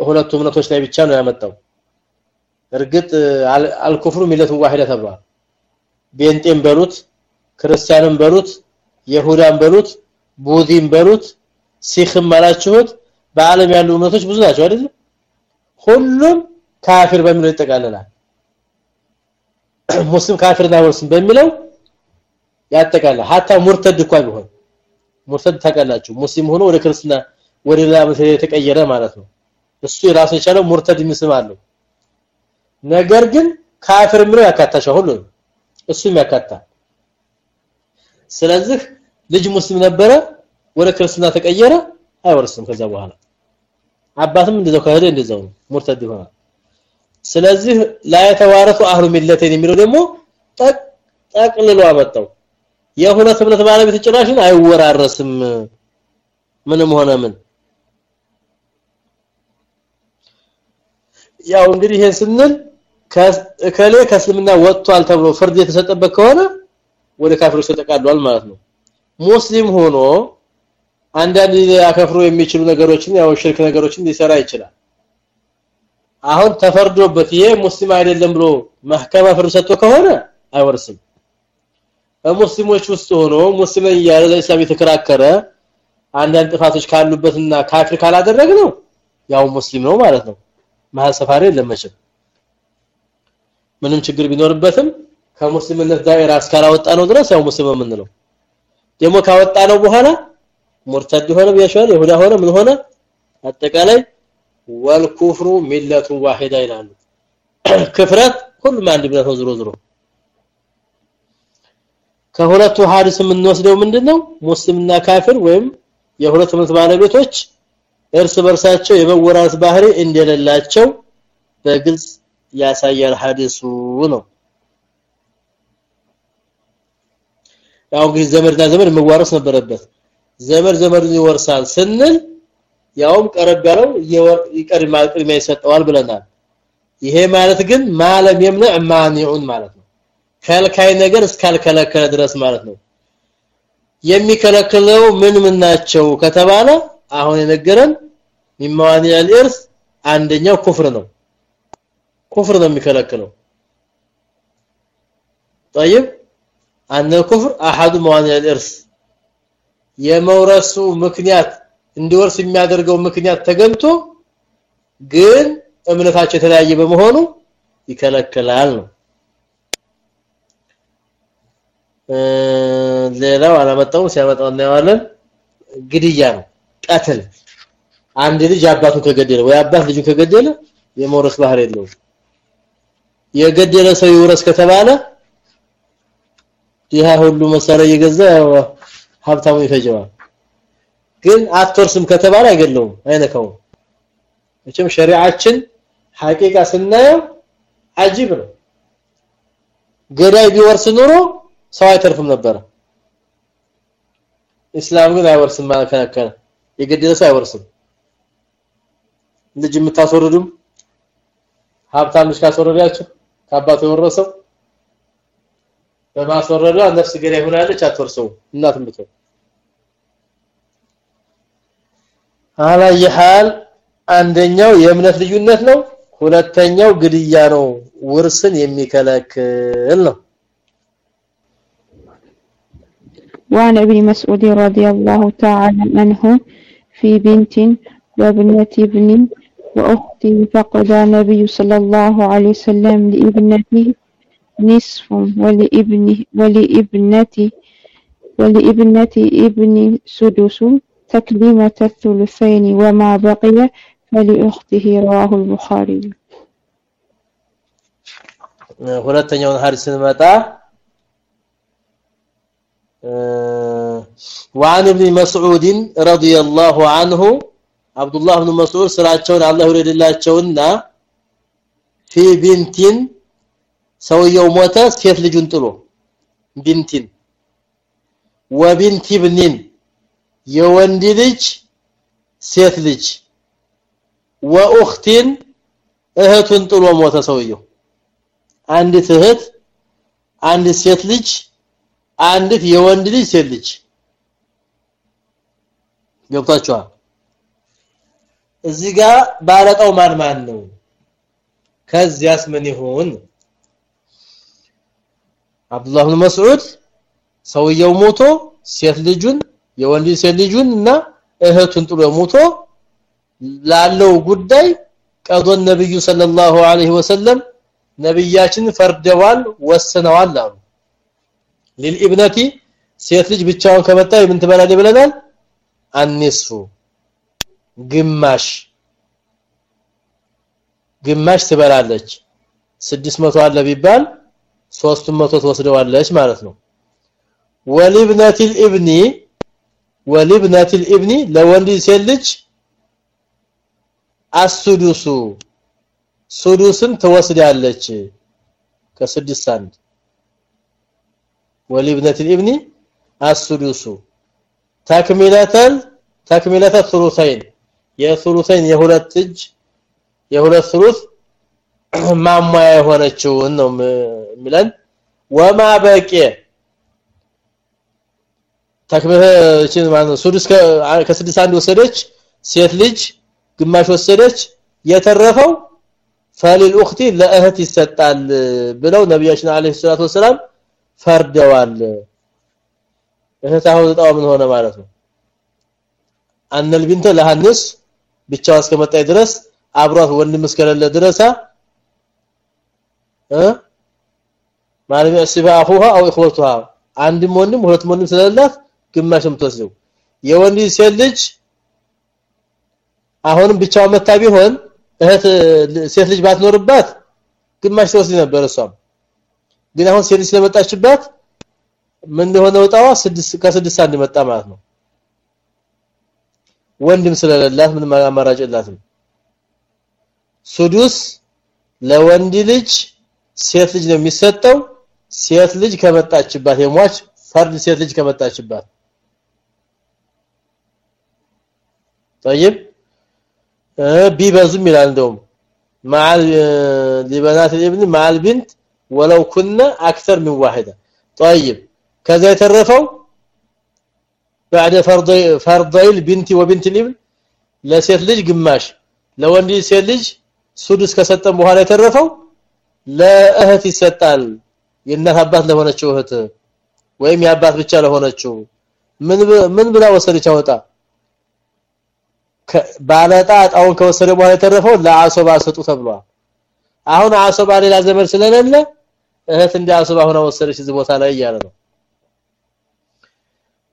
ሁለቱ እምነቶች ላይ ብቻ ነው ያመጣው። እርግጥ አልኩፍሩ ሚለቱ ዋሂዳ ተብሏል። ቤንጤም በሉት ክርስቲያንም በሉት ይሁዳን በሉት ቡዲን በሉት ሲኽም ማላችሁት በአለም ያሉ እምነቶች ብዙ ናቸው አይደል? ሁሉም ካፊር በሚለው ይጠቃለላል። [clears throat] ሙስሊም ካፊር አይወርስም በሚለው ያጠቃልላል። ሀታ ሙርተድ እንኳን ቢሆን ሙርተድ ታውቃላችሁ። ሙስሊም ሆኖ ወደ ክርስትና ወደ ሌላ የተቀየረ ማለት ነው። እሱ የራሱ የቻለው ሙርተድ ምስም አለው። ነገር ግን ካፊር ምሮ ያካታቸው ሁሉ እሱም ያካታል። ስለዚህ ልጅ ሙስሊም ነበረ ወደ ክርስትና ተቀየረ አይወርስም ከዛ በኋላ። አባትም እንደዛው ከሄደ እንደዛው ሙርተድ ይሆናል። ስለዚህ ላ የተዋረሱ አህሉ ሚለተን የሚለው ደግሞ ጠቅልሎ አመጣው የሁለት እምነት ባለቤት ጭራሽን አይወራረስም። ምንም ሆነ ምን? ያው እንግዲህ ይሄን ስንል ከከሌ ከእስልምና ወጥቷል ተብሎ ፍርድ የተሰጠበት ከሆነ ወደ ካፍሮች ተጠቃሏል ማለት ነው። ሙስሊም ሆኖ አንዳንድ ያከፍሩ የሚችሉ ነገሮችን ያው ሽርክ ነገሮችን ሊሰራ ይችላል። አሁን ተፈርዶበት ይሄ ሙስሊም አይደለም ብሎ ማህከማ ፍርድ ሰጥቶ ከሆነ አይወርስም በሙስሊሞች ውስጥ ሆኖ ሙስሊም እያለ ለእስላም የተከራከረ አንዳንድ ጥፋቶች ካሉበትና ካፍር ካላደረግነው ያው ሙስሊም ነው ማለት ነው። መሐል ሰፋሪ ለመችም ምንም ችግር ቢኖርበትም ከሙስሊምነት ዳይራ እስካላወጣ ነው ድረስ ያው ሙስሊም የምንለው። ደግሞ ካወጣ ነው በኋላ ሙርተድ ሆነ ቢያሻል ይሁዳ ሆነ ምን ሆነ? አጠቃላይ ወልኩፍሩ ሚለቱ ዋሂዳ ይላሉ። [clears throat] ክፍረት ሁሉም አንድ ብለት ነው ዝሮ ዝሮ ከሁለቱ ሐዲስ የምንወስደው ምንድነው? ሙስሊምና ካፊር ወይም የሁለት እምነት ባለቤቶች እርስ በርሳቸው የመወራረስ ባህሪ እንደሌላቸው በግልጽ ያሳያል ሐዲሱ ነው። ያው እንግዲህ ዘመድና ዘመድ መዋረስ ነበረበት። ዘመድ ዘመዱን ይወርሳል ስንል ያውም ቀረብ ያለው ይቀድማል ቅድሚያ ይሰጠዋል ብለናል። ይሄ ማለት ግን ማለም የምነ ማኒዑን ማለት ነው ከልካይ ነገር እስካልከለከለ ድረስ ማለት ነው የሚከለክለው ምን ምን ናቸው ከተባለ አሁን የነገረን ሚማኒ አልኢርስ አንደኛው ኩፍር ነው ኩፍር ነው የሚከለክለው طيب አነ ኩፍር አሐዱ መዋኒ አልኢርስ የመውረሱ ምክንያት እንዲወርስ የሚያደርገው ምክንያት ተገንቶ ግን እምነታቸው የተለያየ በመሆኑ ይከለክላል ነው ሌላው አላመጣውም። ሲያመጣው እናየዋለን። ግድያ ነው። ቀትል። አንድ ልጅ አባቱን ከገደለ ወይ አባት ልጁን ከገደለ የመውረስ ባህር የለውም። የገደለ ሰው ይወረስ ከተባለ ይሄ ሁሉ መሳሪያ እየገዛ ሀብታሙ ይፈጀዋል። ግን አትወርስም ከተባለ አይገለውም አይነካውም። እችም ሸሪዓችን ሐቂቃ ስናየው አጂብ ነው። ገዳይ ቢወርስ ኑሮ ሰው አይተርፍም ነበር እስላም ግን አይወርስም ከነከረ የገደለ ሰው አይወርስም። ልጅ የምታስወርዱም? ሀብታም ልጅ ካስወረዳችሁ ከአባቱ የወረሰው? በማስወረዷ ነፍስ ገዳይ ሆናለች አትወርሰው እናትም ብትሆን። አላየ ሐል አንደኛው የእምነት ልዩነት ነው ሁለተኛው ግድያ ነው ውርስን የሚከለክል ነው وعن ابن مسعود رضي الله تعالى عنه في بنت وابنة ابن وأخت فقد النبي صلى الله عليه وسلم لابنته نصف ولابنه ولابنته ولابنة ابن سدس تكليمة الثلثين وما بقي فلأخته رواه البخاري ሁለተኛውን ሐዲስ ስንመጣ وعن ابن مسعود رضي الله عنه عبد الله بن مسعود ስራቸውን አላህ ይወደድላቸውና في بنت ሰውየው ሞተ ሴት ልጁን ጥሎ ቢንቲን ወቢንት ኢብኒን የወንድ ልጅ ሴት ልጅ ወኡኽቲን እህቱን ጥሎ ሞተ ሰውየው አንዲት እህት አንድ ሴት ልጅ አንዲት የወንድ ልጅ ሴት ልጅ። ገብታችኋል እዚህ ጋር ባለቀው ማን ማን ነው? ከዚያስ ምን ይሆን አብዱላህ ኢብኑ መስዑድ ሰውየው ሞቶ ሴት ልጁን የወንድ ሴት ልጁን እና እህቱን ጥሎ ሞቶ ላለው ጉዳይ ቀዶን ነብዩ ሰለላሁ ዐለይሂ ወሰለም ነብያችን ፈርደዋል ወስነዋል አሉ ለልኢብነቲ ሴት ልጅ ብቻውን ከመጣ ምን ትበላለች ብለናል አንስፉ ግማሽ ግማሽ ትበላለች 600 አለ ቢባል 300 ትወስደዋለች ማለት ነው ወሊብነቲ الابن ወሊብነቲ الابن ለወንድ ሴት ልጅ አስዱሱ ሱዱስን ትወስዳለች ከስድስት አንድ ولابنه ኢብኒ السدس ተክሚለተ ተክሚለተ ثلثين የثلثين የሁለት እጅ የሁለት ثلث ማሟያ የሆነችውን ነው የሚለን። ወማ በቂ ተክመችን ማለት ሱድስ ከስድስት አንድ ወሰደች። ሴት ልጅ ግማሽ ወሰደች። የተረፈው ፈሊል ኡኽቲ ለእህት ይሰጣል ብለው ነብያችን አለይሂ ሰላቱ ወሰለም ፈርደዋል። እህታው ጣው ምን ሆነ ማለት ነው? አንል ቢንተ ለሐንስ ብቻው እስከመጣይ ድረስ አብሯት ወንድም እስከሌለ ድረሳ እ ማለት ሲባ አው እخوتها አንድም ወንድም ሁለትም ወንድም ስለሌላት ግማሽም ተስደው የወንድ ሴት ልጅ አሁንም ብቻው መታ ቢሆን እህት ሴት ልጅ ባትኖርባት ግማሽ ተወስድ ነበር እሷም። ግን አሁን ሴት ልጅ ስለመጣችባት ምን እንደሆነ ወጣዋ 6 ከ6 አንድ መጣ ማለት ነው ወንድም ስለሌላት ምንም አማራጭ የላትም ሱዱስ ለወንድ ልጅ ሴት ልጅ ነው የሚሰጠው ሴት ልጅ ከመጣችባት የሟች ፈርድ ሴት ልጅ ከመጣችባት طيب ቢበዙም ይላል እንደውም مع لبنات الابن مع البنت ولو كنا اكثر من واحده طيب كذا يترفوا بعد فرض فرضي البنت وبنت الابن ለሴት ልጅ ግማሽ ለወንድ ሴት ልጅ ሱዱስ ከሰጠን በኋላ የተረፈው ለእህት ይሰጣል የእናት አባት ለሆነችው እህት ወይም የአባት ብቻ ለሆነችው ምን ምን ብላ ወሰደች አወጣ ባለጣ ጣውን ከወሰደ በኋላ የተረፈው ለአሶባ ሰጡ ተብሏል አሁን አሶባ ሌላ ዘመን ስለሌለ እህት እንደ አሶባ ሆነ ወሰደች እዚህ ቦታ ላይ እያለ ነው።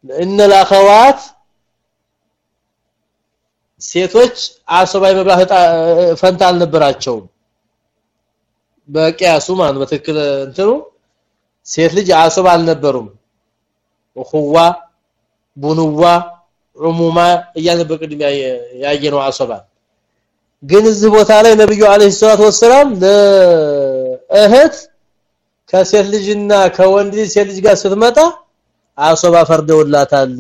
እነ ለአኸዋት ሴቶች አሶባ የመባህጣ ፈንታ አልነበራቸውም። በቂያሱ ማን በትክክል እንትኑ ሴት ልጅ አሶባ አልነበሩም። ወኹዋ ቡኑዋ ዑሙማ እያለ በቅድም ያየነው አሶባ ግን እዚህ ቦታ ላይ ነብዩ አለይሂ ሰላቱ ወሰለም ለእህት ከሴት ልጅና ከወንድ ልጅ ሴት ልጅ ጋር ስትመጣ አሶባ ፈርደውላታል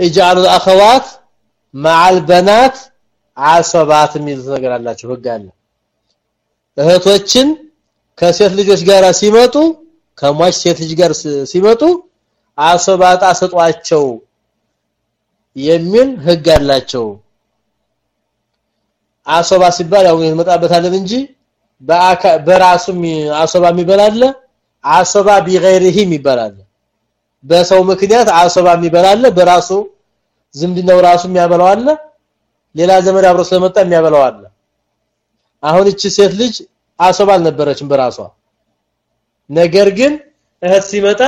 اجعل الاخوات مع البنات አሶባት የሚል ነገር አላቸው ህግ አለ እህቶችን ከሴት ልጆች ጋር ሲመጡ ከሟች ሴት ልጅ ጋር ሲመጡ አሶባጣ ሰጧቸው የሚል ህግ አላቸው አሶባ ሲባል ያው እንመጣበታለን እንጂ በራሱም አሶባ የሚበላለ አሶባ ቢገይሪሂም ይባላል በሰው ምክንያት አሶባ የሚበላለ በራሱ ዝምድናው ራሱ የሚያበላው አለ ሌላ ዘመድ አብሮ ስለመጣ የሚያበላው አለ። አሁን እቺ ሴት ልጅ አሶባ አልነበረችም በራሷ። ነገር ግን እህት ሲመጣ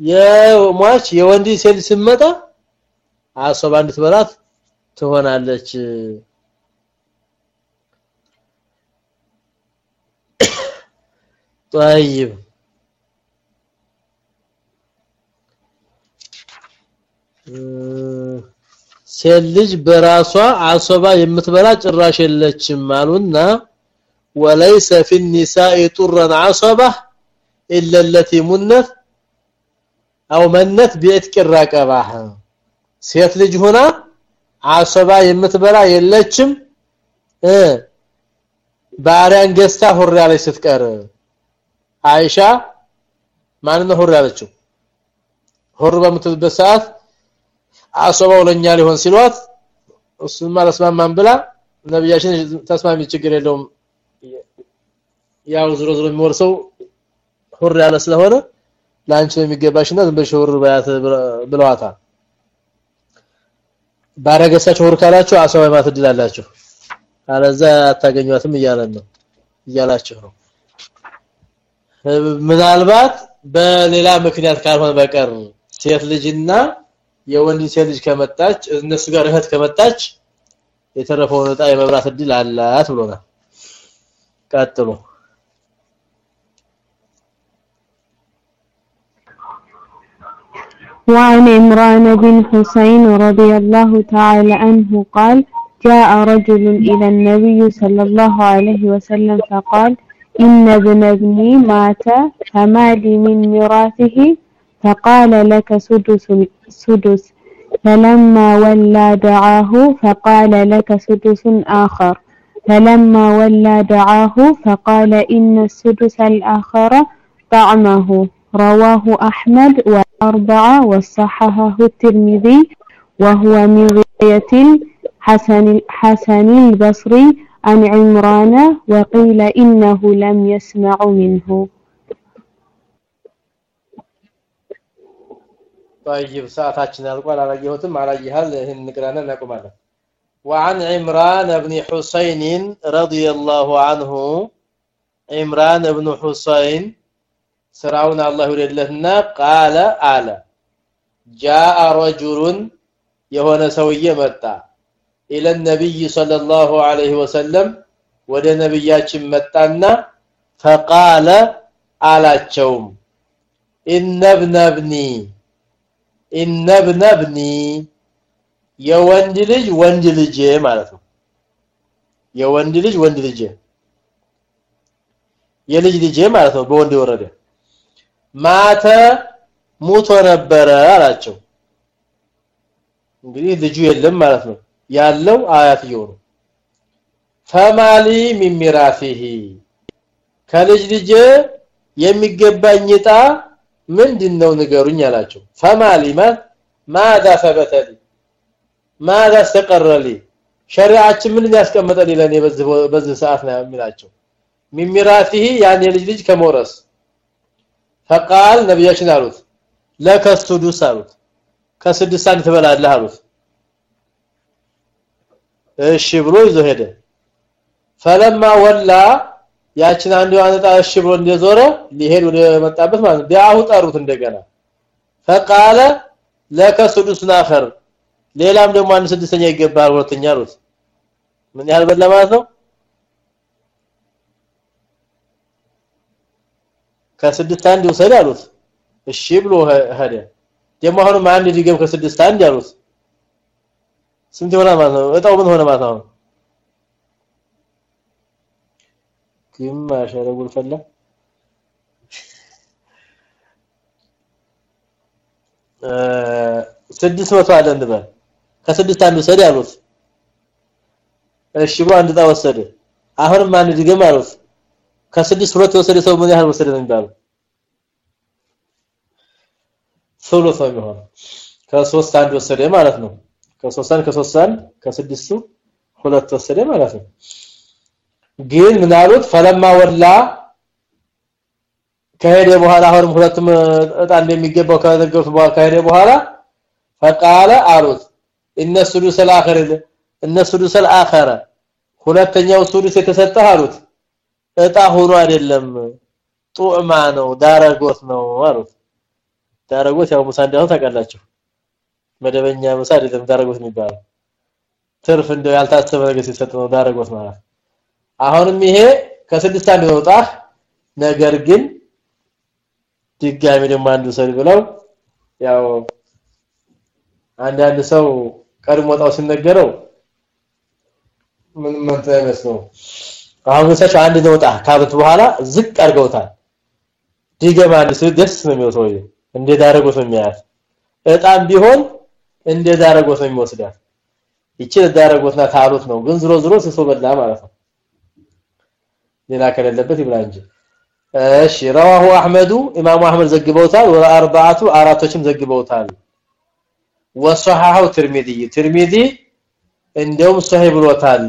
የሟች የወንድ ሴት ሲመጣ አሶባ እንድትበላት ትሆናለች طيب ሴት ልጅ በራሷ አሶባ የምትበላ ጭራሽ የለችም አሉና وليس في النساء طرا عصبه الا التي منت او منت بيتك الرقبه ሴት ልጅ ሆና አሶባ የምትበላ የለችም እ ባሪያን ገዝታ ሁር ያለች ስትቀር አይሻ ማን ነው ሁር ያለችው? ሁር በምትልበት ሰዓት አሶባው ለኛ ሊሆን ሲሏት እሱማ ለስማማን ብላ ነብያችን ተስማሚ ችግር የለውም። ያው ዝሮ ዝሮ የሚወርሰው ሁር ያለ ስለሆነ ላንቺ ነው የሚገባሽና ዝም ብለሽ ሁር ባያት ብለዋታል። ባረገሳቸው ሁር ካላችሁ አሶባ ማለት እድላላችሁ አለዛ አታገኙትም እያለን ነው እያላችሁ ነው ምናልባት በሌላ ምክንያት ካልሆነ በቀር ሴት ልጅና የወንድ ሴት ልጅ ከመጣች እነሱ ጋር እህት ከመጣች የተረፈውን ዕጣ የመብራት እድል አላት ብሎናል ቀጥሉ وعن عمران بن حسين رضي الله تعالى عنه قال جاء رجل إلى النبي صلى الله عليه وسلم فقال إن ابن ابني مات فما لي من ميراثه فقال لك سدس سدس. فلما ولى دعاه فقال لك سدس آخر. فلما ولى دعاه فقال إن السدس الآخر طعمه. رواه أحمد وأربعة وصححه الترمذي وهو من رواية حسن حسن البصري عن عمران وقيل إنه لم يسمع منه طيب ساعتنا القول على جهتم على جهال هن نقرانا نقومنا وعن عمران بن حسين رضي الله عنه عمران بن حسين سراون الله يريدلهنا قال አለ جاء رجل የሆነ ሰውዬ መጣ ኢለ ነብይ ሰለላሁ ዐለይሂ ወሰለም ወደ ነብያችን መጣና فقال አላቸውም ኢነ ብነብኒ ኢነ ብነብኒ የወንድ ልጅ ወንድ ልጅ ማለት ነው የወንድ ልጅ ወንድ ልጅ የልጅ ልጅ ማለት ነው በወንድ የወረደ ማተ ሙቶ ነበረ አላቸው እንግዲህ ልጁ የለም ማለት ነው ያለው አያትየው ነው። ፈማሊ ሚሚራፊሂ ከልጅ ልጅ የሚገባኝ እጣ ምንድነው ንገሩኝ አላቸው። ፈማሊ ማለት ማዳ ሰበተሊ ማዳ ተቀረሊ ሸሪዓችን ምን ያስቀመጠልኝ ለኔ በዚህ ሰዓት ነው የሚላቸው። ሚሚራፊሂ ያን የልጅ ልጅ ከመውረስ ፈቃል ነብያችን አሉት ለከስቱዱስ አሉት ከስድስት አንድ ትበላለህ አሉት እሺ ብሎ ይዞ ሄደ فلما ወላ ያችን አንዱ አንጣ እሺ ብሎ እንደዞረ ሊሄድ ወደ መጣበት ማለት ነው ቢያሁ ጠሩት እንደገና فقال لك سدس اخر ሌላም ደግሞ አንድ ስድስተኛ ይገባል ሁለተኛ አሉት ምን ያህል በላ ማለት ነው ከስድስት አንድ ውሰድ አሉት እሺ ብሎ ሄደ ደግሞ አሁንም አንድ ሊገብ ከስድስት አንድ አሉት ስንት ይሆናል ማለት ነው? እጣው ምን ሆነ ማለት ነው? ግማሽ ያደረጉን ፈላ ስድስት መቶ አለ እንበል። ከስድስት አንዱ ሰድ አሉት። እሺ ብሎ አንድ ጣ ወሰደ። አሁንም አንድ ድገም አሉት። ከስድስት ሁለት የወሰደ ሰው ምን ያህል ወሰደ ነው የሚባለው? ሶሎ ሰው የሚሆነው። ከሶስት አንድ ወሰደ ማለት ነው። ከሶስት አንድ ከሶስት አንድ ከስድስቱ ሁለት ወሰደ ማለት ነው ግን ምን አሉት ፈለማ ወላ ከሄደ በኋላ አሁንም ሁለቱም እጣ እንደሚገባው ከነገሩት በኋላ ከሄደ በኋላ فقال አሉት እነ ሱዱስ الآخر እነ ሱዱስ الآخر ሁለተኛው ሱዱስ የተሰጠህ አሉት እጣ ሆኖ አይደለም ጡዕማ ነው ዳረጎት ነው አሉት ዳረጎት ያው ሙሳ እንዳው ታውቃላችሁ መደበኛ ሙሳ አይደለም ዳረጎት የሚባለው። ትርፍ እንደው ያልታሰበ ነገር ሲሰጥ ነው ዳረጎት ማለት። አሁንም ይሄ ከስድስት አንድ ጣህ ነገር ግን ድጋሚ ደግሞ አንዱ ሰል ብለው ያው አንዳንድ ሰው ቀድሞ ወጣው ሲነገረው ምን ምን ነው አሁን ሰች አንድ ነውጣ ካብት በኋላ ዝቅ አድርገውታል። ዲገማ አንድ ሰው ደስ ነው የሚወሰው እንዴት አደረጎት ነው የሚያያት። እጣም ቢሆን እንደዛ አረጎት ነው የሚወስዳት። ይቺ ዳረጎትና ታሉት ነው። ግን ዝሮ ዝሮ ስሶ በላ ማለት ነው። ሌላ ከሌለበት ይብላ እሺ رواه احمد امام احمد ዘግበውታል። ወአርባዓቱ አራቶችም ዘግበውታል። ወሰሐሐው ትርሚዚ ትርሚዚ እንደውም ሶሂህ ብሎታል።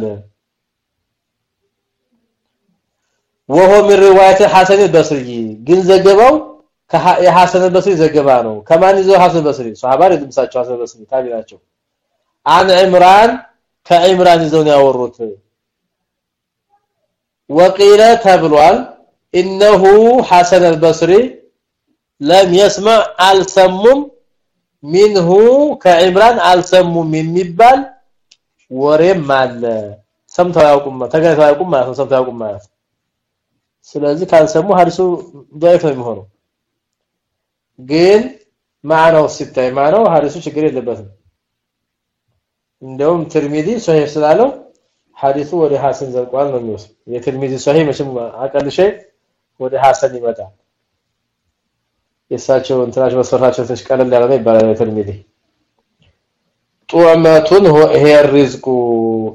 وهو من روايه حسن البصري ግን ዘገባው የሐሰን البصري ዘገባ ነው ከማን ይዘው ሐሰን البصري ሷሃባ ድምሳቸው ሐሰን البصري ታቢ ናቸው عن عمران كعمران ይዘው ያወሩት وقيل تبلوال انه حسن البصري لم يسمع السمم منه كعمران السمم የሚባል ወሬም አለ ሰምተው ያውቁም ተገናኝተው ያውቁም ማለት ነው ሰምተው ያውቁም ማለት ስለዚህ ካልሰሙ ሐዲሱ ضعيف ነው የሚሆነው ግን ማዕናው ሲታይ ማዕናው ሐዲሱ ችግር የለበትም እንደውም ትርሚዚ ሶሂህ ስላለው ሐዲሱ ወደ ሐሰን ዘልቋል ነው የሚወስድ የትርሚዚ ሶሂህ መቼም አቀል ሸይ ወደ ሐሰን ይመጣል የሳቸው እንትናቸው መስፈርታቸው ትንሽ ቀለል ያለ ነው ይባላል የትርሚዚ ጡዕመቱን هي الرزق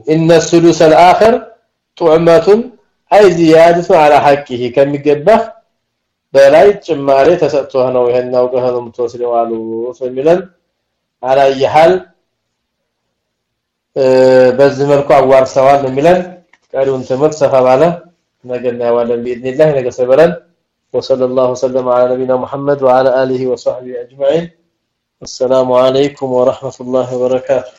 ان الثلث الاخر ጡዕመቱን አይ ዚያደቱ على حقه ከሚገባህ በላይ ጭማሬ ተሰጥቶህ ነው ይሄን አውቀህ ነው የምትወስደው አሉ ስለሚለን አላየሃል በዚህ መልኩ አዋርሰዋል የሚለን ቀሪውን ትምህርት ሰፋ ባለ ነገ እናያለን باذن ነገ ሰበረን وصلى الله وسلم على نبينا محمد وعلى اله وصحبه اجمعين السلام عليكم ورحمه الله وبركاته